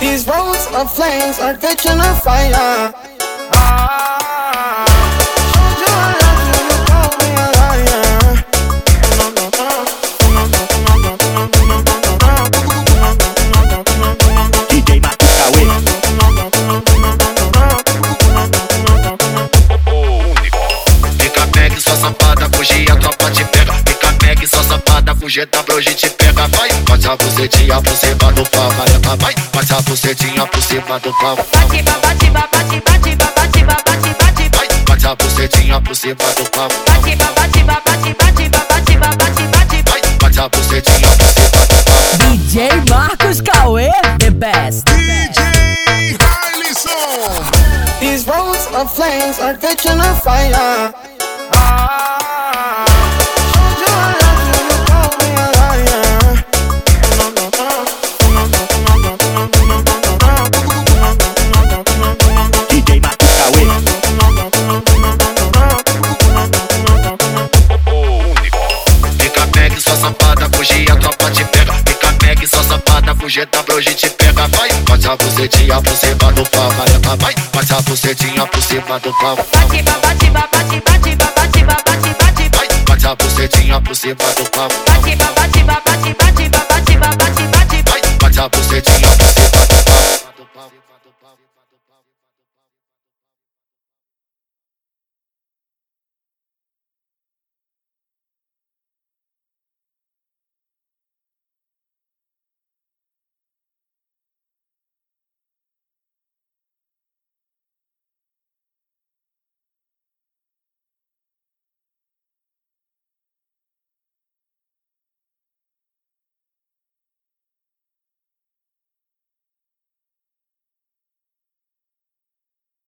These roads of flames are catching a fire. Fugir, a tropa te pega. Fica pegue, sua safada, fugir, tá pra hoje te pega. Vai, bate a bucetinha por cima do pau, vai, vai, a bucetinha por cima do pau. Bate, ba, bate, ba, bate, bate, ba, bate, ba, bate, bate, bate a bucetinha por cima do pau. bate, ba, bate, ba, bate, bate, ba, bate, ba, bate, bate, Vai, bate a bucetinha por cima do pau. DJ Marcos Cauê, the best. DJ Harlison. These roads of flames are catching a fire. fugeta tá pra hoje te pega, vai. Passa a bucetinha por cima do pau, vai. Passa a bucetinha por cima do pau. Bate, bate, bate, bate, bate, bate, bate, bate, vai. Passa a bucetinha por cima do pau. Bate, bate, bate, bate, bate, bate, bate, vai. Passa a bucetinha por cima do pau.